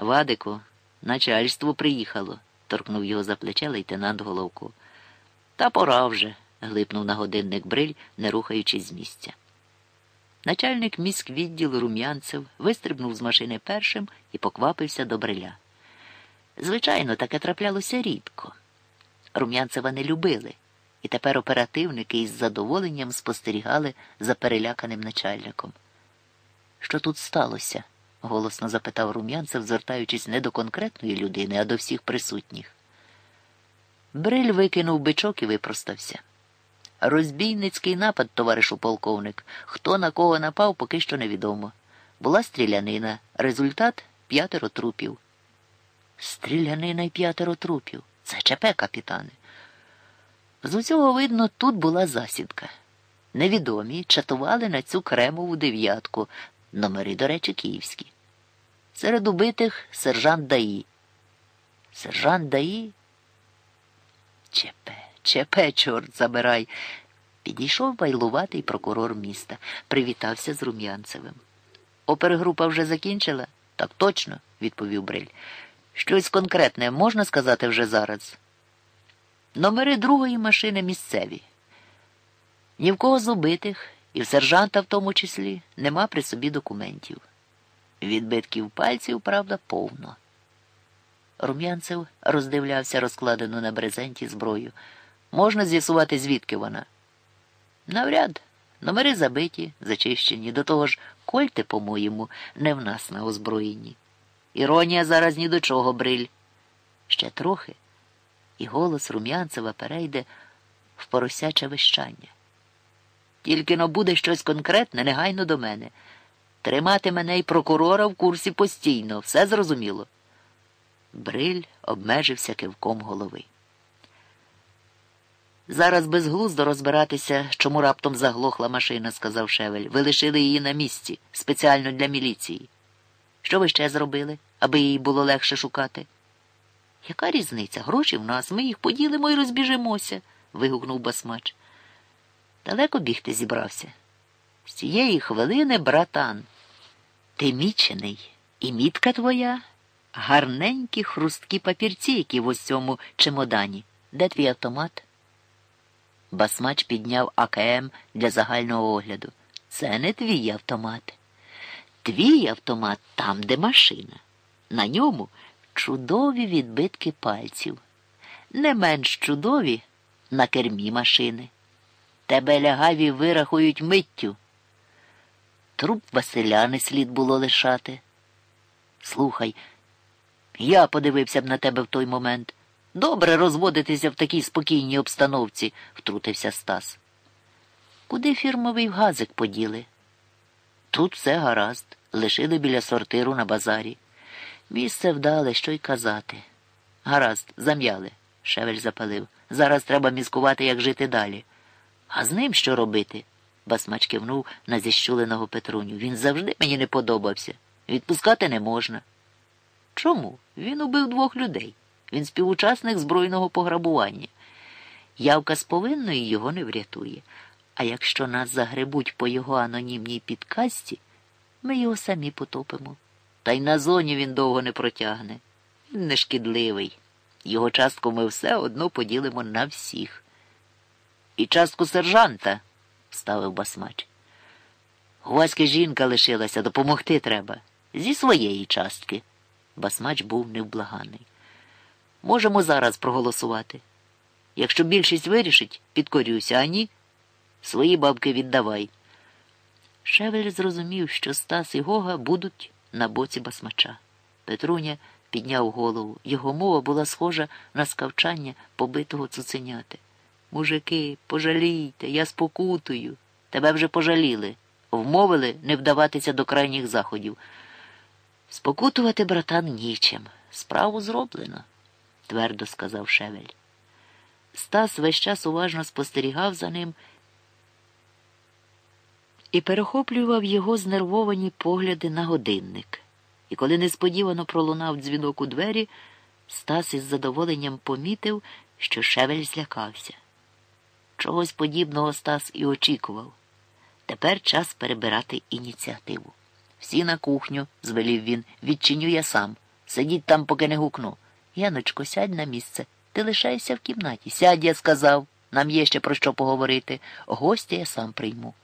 Вадику, начальство приїхало, торкнув його за плече лейтенант Головко. Та пора вже, глипнув на годинник бриль, не рухаючись з місця. Начальник міськвідділу рум'янцев вистрибнув з машини першим і поквапився до бриля. Звичайно, таке траплялося рідко. Рум'янцева не любили, і тепер оперативники із задоволенням спостерігали за переляканим начальником. Що тут сталося? Голосно запитав рум'янцев, звертаючись не до конкретної людини, а до всіх присутніх. Бриль викинув бичок і випростався. Розбійницький напад, товаришу полковник. Хто на кого напав, поки що невідомо. Була стрілянина. Результат п'ятеро трупів. Стрілянина й п'ятеро трупів. Це ЧП, капітане. З усього видно, тут була засідка. Невідомі чатували на цю кремову дев'ятку, номери, до речі, київські. Серед убитих сержант Даї. Сержант Даї? ЧП, ЧП, чорт забирай. Підійшов байлуватий прокурор міста, привітався з Рум'янцевим. Опергрупа вже закінчила? Так точно, відповів Бриль. Щось конкретне можна сказати вже зараз. Номери другої машини місцеві. Ні в кого з убитих, і в сержанта в тому числі, нема при собі документів. Відбитків пальців, правда, повно. Рум'янцев роздивлявся розкладену на брезенті зброю. Можна з'ясувати, звідки вона? Навряд. Номери забиті, зачищені. До того ж, кольти, по-моєму, не в нас на озброєнні. Іронія зараз ні до чого, бриль. Ще трохи, і голос Рум'янцева перейде в поросяче вищання. Тільки но буде щось конкретне, негайно до мене. Тримати мене і прокурора в курсі постійно, все зрозуміло. Бриль обмежився кивком голови. Зараз безглуздо розбиратися, чому раптом заглохла машина, сказав Шевель. Ви лишили її на місці, спеціально для міліції. Що ви ще зробили, аби її було легше шукати? Яка різниця? Гроші в нас, ми їх поділимо і розбіжимося, вигукнув басмач. Далеко бігти зібрався. З цієї хвилини, братан, ти мічений, і мітка твоя, гарненькі хрусткі папірці, які в ось цьому чемодані. Де твій автомат? Басмач підняв АКМ для загального огляду. Це не твій автомат. Твій автомат там, де машина. На ньому чудові відбитки пальців. Не менш чудові на кермі машини. Тебе лягаві вирахують миттю. Труп Василя не слід було лишати. Слухай, я подивився б на тебе в той момент. Добре розводитися в такій спокійній обстановці, втрутився Стас. Куди фірмовий газик поділи? Тут все гаразд, лишили біля сортиру на базарі. Місце вдале, що й казати. Гаразд, зам'яли, шевель запалив. Зараз треба мізкувати, як жити далі. А з ним що робити? Басмач кивнув на зіщуленого Петруню. Він завжди мені не подобався. Відпускати не можна. Чому? Він убив двох людей. Він співучасник збройного пограбування. Явка з повинної його не врятує. А якщо нас загребуть по його анонімній підказці, ми його самі потопимо. Та й на зоні він довго не протягне. Він нешкідливий. Його частку ми все одно поділимо на всіх. І частку сержанта, вставив басмач. У Васьки жінка лишилася, допомогти треба. Зі своєї частки. Басмач був невблаганий. Можемо зараз проголосувати. Якщо більшість вирішить, підкорюся, а ні, свої бабки віддавай. Шевель зрозумів, що Стас і Гога будуть на боці басмача. Петруня підняв голову. Його мова була схожа на скавчання побитого цуценяти. Мужики, пожалійте, я спокутую. Тебе вже пожаліли. Вмовили не вдаватися до крайніх заходів. Спокутувати, братан, нічим. Справу зроблено, твердо сказав Шевель. Стас весь час уважно спостерігав за ним і перехоплював його знервовані погляди на годинник. І коли несподівано пролунав дзвінок у двері, Стас із задоволенням помітив, що Шевель злякався. Чогось подібного Стас і очікував. Тепер час перебирати ініціативу. Всі на кухню, звелів він, відчиню я сам. Сидіть там, поки не гукну. Яночко, сядь на місце. Ти лишайся в кімнаті. Сядь, я сказав. Нам є ще про що поговорити. Гостя я сам прийму.